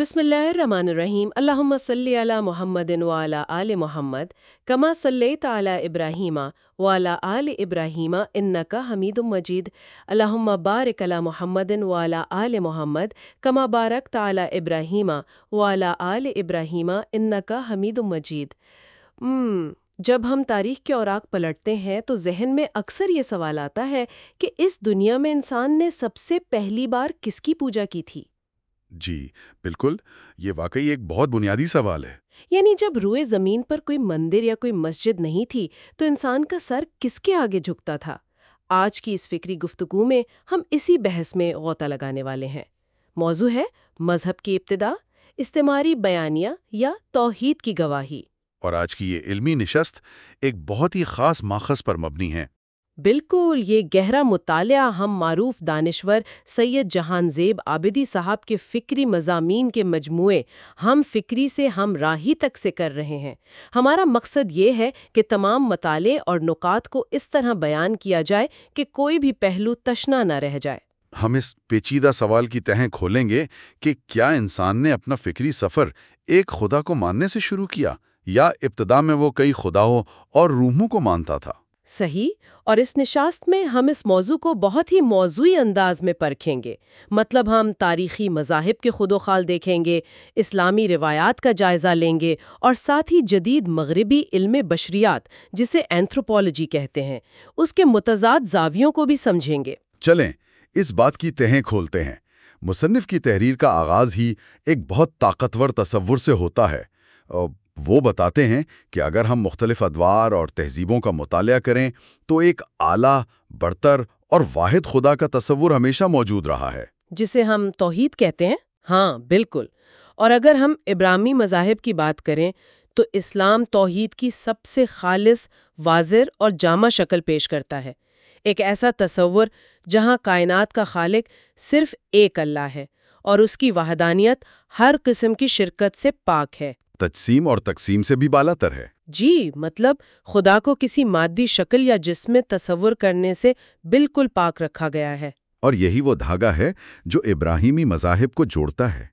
بسم اللہ الرحمن الرحیم۔ اللہم صلی علی محمد وعلی آل محمد کما صلیت علی ابراہیم وعلی آل ابراہیم انکا حمید مجید۔ اللہم بارک علی محمد وعلی آل محمد کما بارکت علی ابراہیم وعلی آل ابراہیم انکا حمید مجید۔ مم جب ہم تاریخ کے اوراق پلٹتے ہیں تو ذہن میں اکثر یہ سوال آتا ہے کہ اس دنیا میں انسان نے سب سے پہلی بار کس کی پوجا کی تھی؟ جی بالکل۔ یہ واقعی ایک بہت بنیادی سوال ہے۔ یعنی جب روئے زمین پر کوئی مندر یا کوئی مسجد نہیں تھی تو انسان کا سر کس کے آگے جھکتا تھا؟ آج کی اس فکری گفتگو میں ہم اسی بحث میں غوطہ لگانے والے ہیں۔ موضوع ہے مذہب کی ابتدا استعماری بیانیہ یا توحید کی گواہی۔ اور آج کی یہ علمی نشست ایک بہت ہی خاص ماخذ پر مبنی ہے۔ بالکل یہ گہرا مطالعہ ہم معروف دانشور سید جہان زیب آبدی صاحب کے فکری مضامین کے مجموعے ہم فکری سے ہم راہی تک سے کر رہے ہیں۔ ہمارا مقصد یہ ہے کہ تمام مطالعے اور نکات کو اس طرح بیان کیا جائے کہ کوئی بھی پہلو تشنا نہ رہ جائے۔ ہم اس پیچیدہ سوال کی تہیں کھولیں گے کہ کیا انسان نے اپنا فکری سفر ایک خدا کو ماننے سے شروع کیا یا ابتدا میں وہ کئی خداؤں اور روحوں کو مانتا تھا؟ صحیح، اور اس نشاست میں ہم اس موضوع کو بہت ہی موضوعی انداز میں پرکھیں گے۔ مطلب ہم تاریخی مذاہب کے خود و خال دیکھیں گے، اسلامی روایات کا جائزہ لیں گے، اور ساتھ ہی جدید مغربی علم بشریات، جسے اینتھروپولوجی کہتے ہیں، اس کے متضاد زاویوں کو بھی سمجھیں گے۔ چلیں، اس بات کی تہیں کھولتے ہیں۔ مصنف کی تحریر کا آغاز ہی ایک بہت طاقتور تصور سے ہوتا ہے۔ وہ بتاتے ہیں کہ اگر ہم مختلف ادوار اور تہذیبوں کا مطالعہ کریں تو ایک اعلیٰ، برتر اور واحد خدا کا تصور ہمیشہ موجود رہا ہے۔ جسے ہم توحید کہتے ہیں؟ ہاں بالکل۔ اور اگر ہم ابراہمی مذاہب کی بات کریں تو اسلام توحید کی سب سے خالص، واضح اور جامع شکل پیش کرتا ہے۔ ایک ایسا تصور جہاں کائنات کا خالق صرف ایک اللہ ہے اور اس کی وحدانیت ہر قسم کی شرکت سے پاک ہے۔ تجسیم اور تقسیم سے بھی بالا تر ہے۔ جی مطلب خدا کو کسی مادی شکل یا جسم میں تصور کرنے سے بالکل پاک رکھا گیا ہے۔ اور یہی وہ دھاگا ہے جو ابراہیمی مذاہب کو جوڑتا ہے۔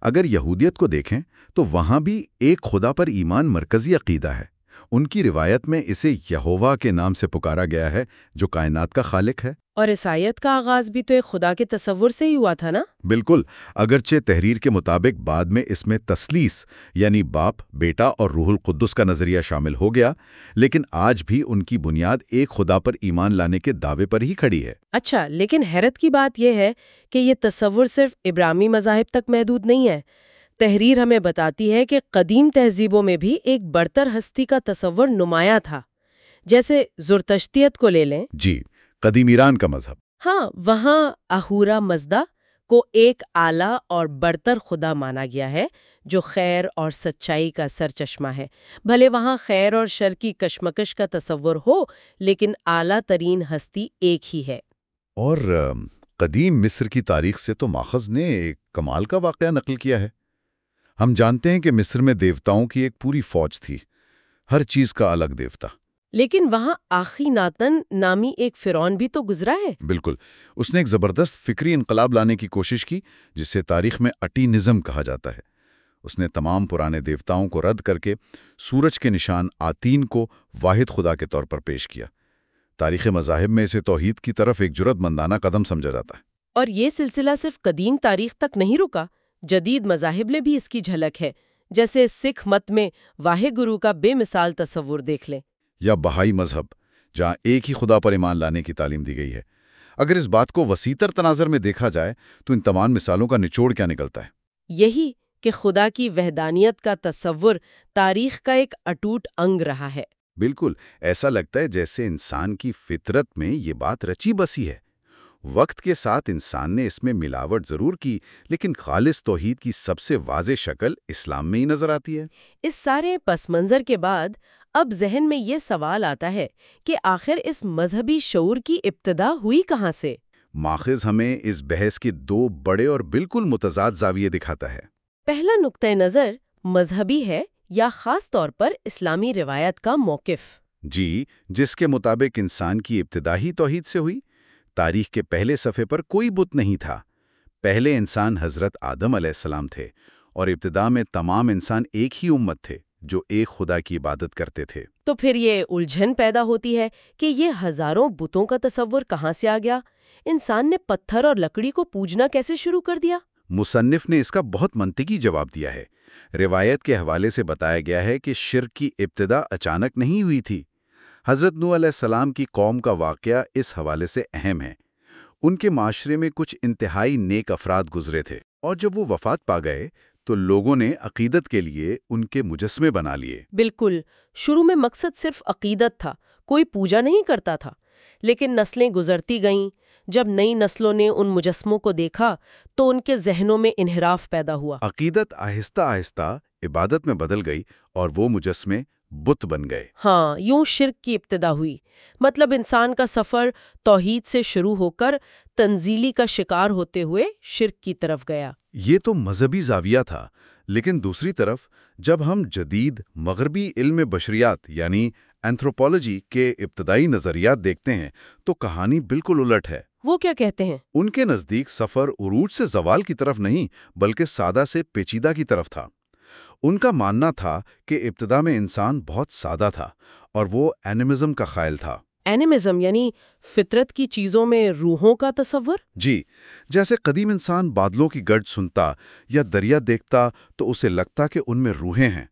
اگر یہودیت کو دیکھیں تو وہاں بھی ایک خدا پر ایمان مرکزی عقیدہ ہے۔ ان کی روایت میں اسے یہووا کے نام سے پکارا گیا ہے جو کائنات کا خالق ہے۔ اور عیسائیت کا آغاز بھی تو ایک خدا کے تصور سے ہی ہوا تھا نا؟ بالکل اگرچہ تحریر کے مطابق بعد میں اس میں تسلیس یعنی باپ بیٹا اور روح القدس کا نظریہ شامل ہو گیا لیکن آج بھی ان کی بنیاد ایک خدا پر ایمان لانے کے دعوے پر ہی کھڑی ہے۔ اچھا لیکن حیرت کی بات یہ ہے کہ یہ تصور صرف ابراہمی مذاہب تک محدود نہیں ہے۔ تحریر ہمیں بتاتی ہے کہ قدیم تہذیبوں میں بھی ایک برتر ہستی کا تصور نمایاں تھا۔ جیسے زرتشتیت کو لے لیں۔ جی قدیم ایران کا مذہب۔ ہاں وہاں اہورا مزدہ کو ایک اعلیٰ اور برتر خدا مانا گیا ہے جو خیر اور سچائی کا سر چشمہ ہے۔ بھلے وہاں خیر اور شر کی کشمکش کا تصور ہو لیکن اعلیٰ ترین ہستی ایک ہی ہے۔ اور قدیم مصر کی تاریخ سے تو ماخذ نے ایک کمال کا واقعہ نقل کیا ہے۔ ہم جانتے ہیں کہ مصر میں دیوتاؤں کی ایک پوری فوج تھی ہر چیز کا الگ دیوتا۔ لیکن وہاں آخی ناتن نامی ایک فرون بھی تو گزرا ہے۔ بالکل اس نے ایک زبردست فکری انقلاب لانے کی کوشش کی جسے تاریخ میں اٹی نظم کہا جاتا ہے۔ اس نے تمام پرانے دیوتاؤں کو رد کر کے سورج کے نشان آتین کو واحد خدا کے طور پر پیش کیا۔ تاریخ مذاہب میں اسے توحید کی طرف ایک جرت مندانہ قدم سمجھا جاتا ہے۔ اور یہ سلسلہ صرف قدیم تاریخ تک نہیں رکا جدید مذاہب میں بھی اس کی جھلک ہے جیسے سکھ مت میں واہ گرو کا بے مثال تصور دیکھ لیں۔ یا بہائی مذہب جہاں ایک ہی خدا پر ایمان لانے کی تعلیم دی گئی ہے۔ اگر اس بات کو وسیطر تناظر میں دیکھا جائے تو ان تمام مثالوں کا نچوڑ کیا نکلتا ہے؟ یہی کہ خدا کی وحدانیت کا تصور تاریخ کا ایک اٹوٹ انگ رہا ہے۔ بالکل ایسا لگتا ہے جیسے انسان کی فطرت میں یہ بات رچی بسی ہے۔ وقت کے ساتھ انسان نے اس میں ملاوٹ ضرور کی لیکن خالص توحید کی سب سے واضح شکل اسلام میں ہی نظر آتی ہے۔ اس سارے پس منظر کے بعد اب ذہن میں یہ سوال آتا ہے کہ آخر اس مذہبی شعور کی ابتدا ہوئی کہاں سے؟ ماخذ ہمیں اس بحث کے دو بڑے اور بالکل متضاد زاویے دکھاتا ہے۔ پہلا نقطۂ نظر مذہبی ہے یا خاص طور پر اسلامی روایت کا موقف؟ جی جس کے مطابق انسان کی ابتدائی توحید سے ہوئی۔ تاریخ کے پہلے صفحے پر کوئی بت نہیں تھا۔ پہلے انسان حضرت آدم علیہ السلام تھے اور ابتدا میں تمام انسان ایک ہی امت تھے جو ایک خدا کی عبادت کرتے تھے۔ تو پھر یہ الجھن پیدا ہوتی ہے کہ یہ ہزاروں بتوں کا تصور کہاں سے آ گیا؟ انسان نے پتھر اور لکڑی کو پوجنا کیسے شروع کر دیا؟ مصنف نے اس کا بہت منطقی جواب دیا ہے۔ روایت کے حوالے سے بتایا گیا ہے کہ شرک کی ابتدا اچانک نہیں ہوئی تھی۔ حضرت نو علیہ السلام کی قوم کا واقعہ اس حوالے سے اہم ہے۔ ان کے معاشرے میں کچھ انتہائی نیک افراد گزرے تھے اور جب وہ وفات پا گئے تو لوگوں نے عقیدت کے لیے ان کے مجسمے بنا لیے۔ بالکل شروع میں مقصد صرف عقیدت تھا کوئی پوجا نہیں کرتا تھا۔ لیکن نسلیں گزرتی گئیں۔ جب نئی نسلوں نے ان مجسموں کو دیکھا تو ان کے ذہنوں میں انحراف پیدا ہوا۔ عقیدت آہستہ آہستہ عبادت میں بدل گئی اور وہ مجسمے بت بن گئے۔ ہاں یوں شرک کی ابتدا ہوئی۔ مطلب انسان کا سفر توحید سے شروع ہو کر تنزیلی کا شکار ہوتے ہوئے شرک کی طرف گیا۔ یہ تو مذہبی زاویہ تھا لیکن دوسری طرف جب ہم جدید مغربی علم بشریات یعنی اینتھروپولوجی کے ابتدائی نظریات دیکھتے ہیں تو کہانی بالکل الٹ ہے۔ وہ کیا کہتے ہیں؟ ان کے نزدیک سفر عروج سے زوال کی طرف نہیں بلکہ سادہ سے پیچیدہ کی طرف تھا۔ ان کا ماننا تھا کہ ابتدا میں انسان بہت سادہ تھا اور وہ اینیمزم کا خائل تھا۔ اینیمزم یعنی فطرت کی چیزوں میں روحوں کا تصور؟ جی جیسے قدیم انسان بادلوں کی گرج سنتا یا دریا دیکھتا تو اسے لگتا کہ ان میں روحیں ہیں۔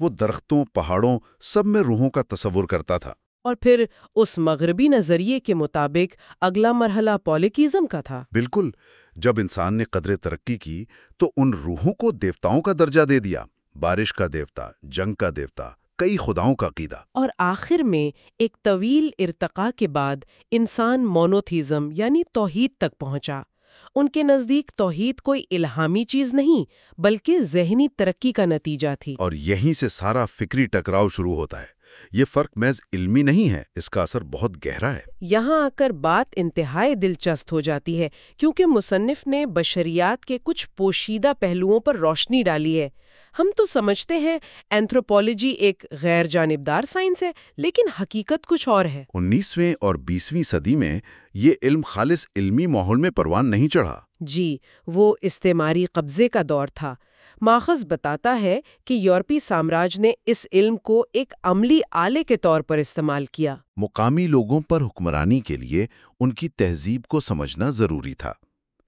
وہ درختوں پہاڑوں سب میں روحوں کا تصور کرتا تھا۔ اور پھر اس مغربی نظریے کے مطابق اگلا مرحلہ پولیکیزم کا تھا۔ بالکل جب انسان نے قدر ترقی کی تو ان روحوں کو دیوتاؤں کا درجہ دے دیا۔ بارش کا دیوتا جنگ کا دیوتا کئی خداؤں کا عقیدہ۔ اور آخر میں ایک طویل ارتقاء کے بعد انسان مونوتھیزم یعنی توحید تک پہنچا۔ ان کے نزدیک توحید کوئی الہامی چیز نہیں بلکہ ذہنی ترقی کا نتیجہ تھی۔ اور یہیں سے سارا فکری ٹکراؤ شروع ہوتا ہے۔ یہ فرق محض علمی نہیں ہے اس کا اثر بہت گہرا ہے۔ یہاں آ کر بات انتہائی دلچسپ ہو جاتی ہے کیونکہ مصنف نے بشریات کے کچھ پوشیدہ پہلوؤں پر روشنی ڈالی ہے۔ ہم تو سمجھتے ہیں اینتھروپولوجی ایک غیر جانبدار سائنس ہے لیکن حقیقت کچھ اور ہے۔ انیسویں اور بیسویں صدی میں یہ علم خالص علمی ماحول میں پروان نہیں چڑھا۔ جی وہ استعماری قبضے کا دور تھا۔ ماخذ بتاتا ہے کہ یورپی سامراج نے اس علم کو ایک عملی آلے کے طور پر استعمال کیا۔ مقامی لوگوں پر حکمرانی کے لیے ان کی تہذیب کو سمجھنا ضروری تھا۔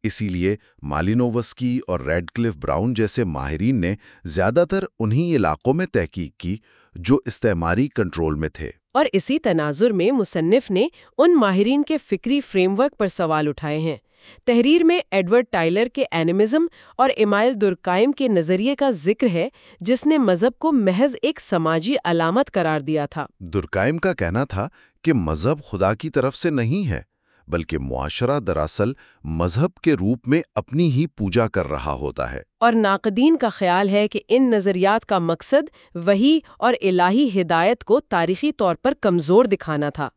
اسی لیے مالینووسکی اور ریڈ کلف براؤن جیسے ماہرین نے زیادہ تر انہی علاقوں میں تحقیق کی جو استعماری کنٹرول میں تھے۔ اور اسی تناظر میں مصنف نے ان ماہرین کے فکری فریم ورک پر سوال اٹھائے ہیں۔ تحریر میں ایڈورڈ ٹائلر کے اینیمزم اور امائل درکائم کے نظریے کا ذکر ہے جس نے مذہب کو محض ایک سماجی علامت قرار دیا تھا۔ درکائم کا کہنا تھا کہ مذہب خدا کی طرف سے نہیں ہے بلکہ معاشرہ دراصل مذہب کے روپ میں اپنی ہی پوجا کر رہا ہوتا ہے۔ اور ناقدین کا خیال ہے کہ ان نظریات کا مقصد وہی اور الہی ہدایت کو تاریخی طور پر کمزور دکھانا تھا۔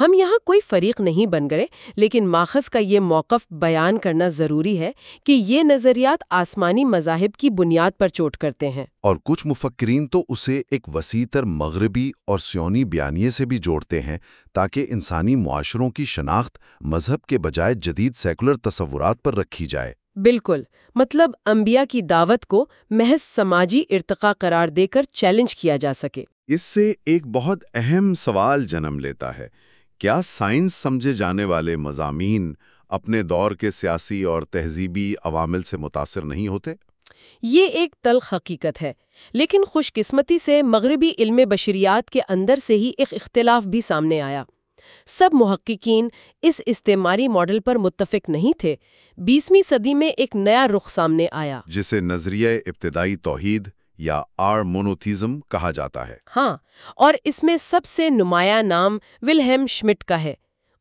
ہم یہاں کوئی فریق نہیں بن گئے لیکن ماخذ کا یہ موقف بیان کرنا ضروری ہے کہ یہ نظریات آسمانی مذاہب کی بنیاد پر چوٹ کرتے ہیں۔ اور کچھ مفکرین تو اسے ایک وسیع تر مغربی اور سیونی بیانیے سے بھی جوڑتے ہیں تاکہ انسانی معاشروں کی شناخت مذہب کے بجائے جدید سیکولر تصورات پر رکھی جائے۔ بالکل مطلب انبیاء کی دعوت کو محض سماجی ارتقاء قرار دے کر چیلنج کیا جا سکے۔ اس سے ایک بہت اہم سوال جنم لیتا ہے۔ کیا سائنس سمجھے جانے والے مضامین اپنے دور کے سیاسی اور تہذیبی عوامل سے متاثر نہیں ہوتے؟ یہ ایک تلخ حقیقت ہے لیکن خوش قسمتی سے مغربی علم بشریات کے اندر سے ہی ایک اختلاف بھی سامنے آیا۔ سب محققین اس استعماری ماڈل پر متفق نہیں تھے۔ بیسویں صدی میں ایک نیا رخ سامنے آیا۔ جسے نظریہ ابتدائی توحید یا آر مونوتھیزم کہا جاتا ہے۔ ہاں اور اس میں سب سے نمایاں نام ولہیم شمٹ کا ہے۔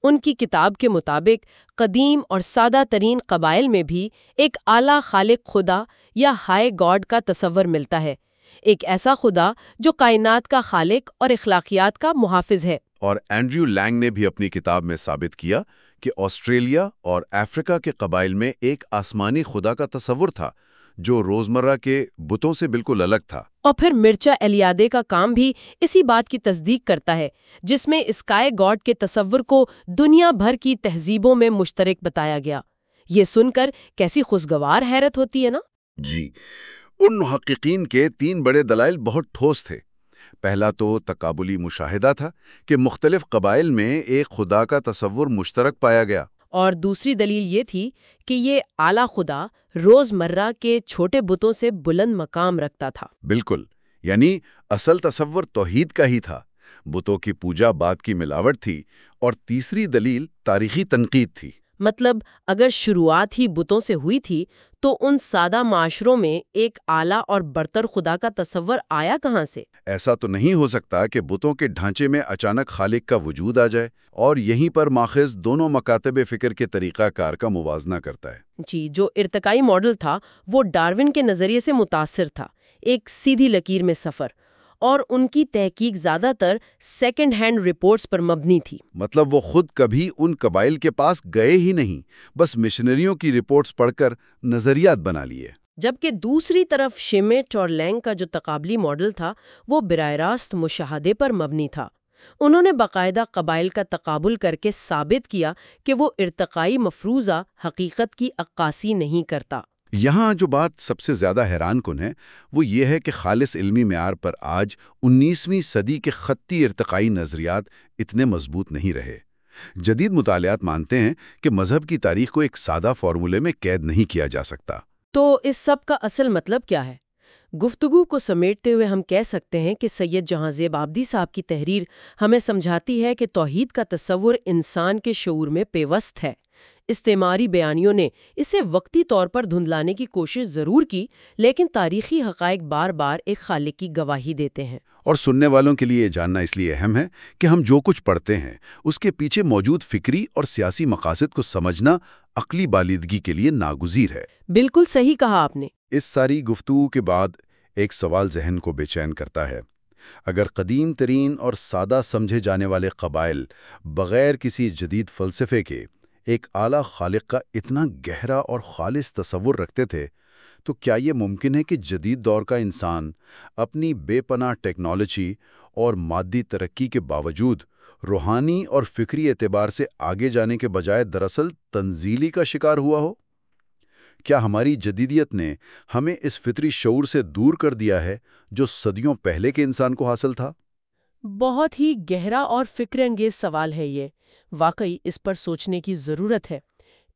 ان کی کتاب کے مطابق قدیم اور سادہ ترین قبائل میں بھی ایک اعلیٰ خالق خدا یا ہائے گاڈ کا تصور ملتا ہے۔ ایک ایسا خدا جو کائنات کا خالق اور اخلاقیات کا محافظ ہے۔ اور اینڈریو لینگ نے بھی اپنی کتاب میں ثابت کیا کہ آسٹریلیا اور افریقہ کے قبائل میں ایک آسمانی خدا کا تصور تھا۔ جو روزمرہ کے بتوں سے بالکل الگ تھا۔ اور پھر مرچا الیادے کا کام بھی اسی بات کی تصدیق کرتا ہے جس میں اسکائے گاڈ کے تصور کو دنیا بھر کی تہذیبوں میں مشترک بتایا گیا۔ یہ سن کر کیسی خوشگوار حیرت ہوتی ہے نا؟ جی ان محققین کے تین بڑے دلائل بہت ٹھوس تھے۔ پہلا تو تقابلی مشاہدہ تھا کہ مختلف قبائل میں ایک خدا کا تصور مشترک پایا گیا۔ اور دوسری دلیل یہ تھی کہ یہ اعلی خدا روز مرہ کے چھوٹے بتوں سے بلند مقام رکھتا تھا۔ بالکل یعنی اصل تصور توحید کا ہی تھا۔ بتوں کی پوجا بات کی ملاوٹ تھی اور تیسری دلیل تاریخی تنقید تھی۔ مطلب اگر شروعات ہی بتوں سے ہوئی تھی تو ان سادہ معاشروں میں ایک اعلیٰ اور برتر خدا کا تصور آیا کہاں سے؟ ایسا تو نہیں ہو سکتا کہ بتوں کے ڈھانچے میں اچانک خالق کا وجود آ جائے اور یہیں پر ماخذ دونوں مکاتب فکر کے طریقہ کار کا موازنہ کرتا ہے۔ جی جو ارتقائی ماڈل تھا وہ ڈارون کے نظریے سے متاثر تھا ایک سیدھی لکیر میں سفر۔ اور ان کی تحقیق زیادہ تر سیکنڈ ہینڈ رپورٹس پر مبنی تھی۔ مطلب وہ خود کبھی ان قبائل کے پاس گئے ہی نہیں بس مشنریوں کی رپورٹس پڑھ کر نظریات بنا لیے۔ جبکہ دوسری طرف شیمیٹ اور لینگ کا جو تقابلی ماڈل تھا وہ براہ راست مشاہدے پر مبنی تھا۔ انہوں نے باقاعدہ قبائل کا تقابل کر کے ثابت کیا کہ وہ ارتقائی مفروضہ حقیقت کی عکاسی نہیں کرتا۔ یہاں جو بات سب سے زیادہ حیران کن ہے، وہ یہ ہے کہ خالص علمی معیار پر آج انیسویں صدی کے خطی ارتقائی نظریات اتنے مضبوط نہیں رہے۔ جدید مطالعات مانتے ہیں کہ مذہب کی تاریخ کو ایک سادہ فارمولے میں قید نہیں کیا جا سکتا۔ تو اس سب کا اصل مطلب کیا ہے؟ گفتگو کو سمیٹتے ہوئے ہم کہہ سکتے ہیں کہ سید جہاں زیب آبدی صاحب کی تحریر ہمیں سمجھاتی ہے کہ توحید کا تصور انسان کے شعور میں پیوست ہے۔ استعماری بیانیوں نے اسے وقتی طور پر دھندلانے کی کوشش ضرور کی لیکن تاریخی حقائق بار بار ایک خالق کی گواہی دیتے ہیں۔ اور سننے والوں کے لیے جاننا اس لیے اہم ہے کہ ہم جو کچھ پڑھتے ہیں اس کے پیچھے موجود فکری اور سیاسی مقاصد کو سمجھنا عقلی بالیدگی کے لیے ناگزیر ہے۔ بالکل صحیح کہا آپ نے۔ اس ساری گفتگو کے بعد ایک سوال ذہن کو بے چین کرتا ہے۔ اگر قدیم ترین اور سادہ سمجھے جانے والے قبائل بغیر کسی جدید فلسفے کے ایک اعلیٰ خالق کا اتنا گہرا اور خالص تصور رکھتے تھے، تو کیا یہ ممکن ہے کہ جدید دور کا انسان اپنی بے پناہ ٹیکنالوجی اور مادی ترقی کے باوجود روحانی اور فکری اعتبار سے آگے جانے کے بجائے دراصل تنزیلی کا شکار ہوا ہو؟ کیا ہماری جدیدیت نے ہمیں اس فطری شعور سے دور کر دیا ہے جو صدیوں پہلے کے انسان کو حاصل تھا؟ بہت ہی گہرا اور فکر انگیز سوال ہے یہ۔ واقعی اس پر سوچنے کی ضرورت ہے۔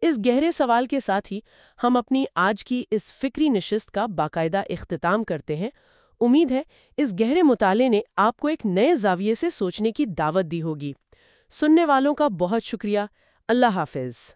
اس گہرے سوال کے ساتھ ہی ہم اپنی آج کی اس فکری نشست کا باقاعدہ اختتام کرتے ہیں۔ امید ہے اس گہرے مطالعے نے آپ کو ایک نئے زاویے سے سوچنے کی دعوت دی ہوگی۔ سننے والوں کا بہت شکریہ۔ اللہ حافظ۔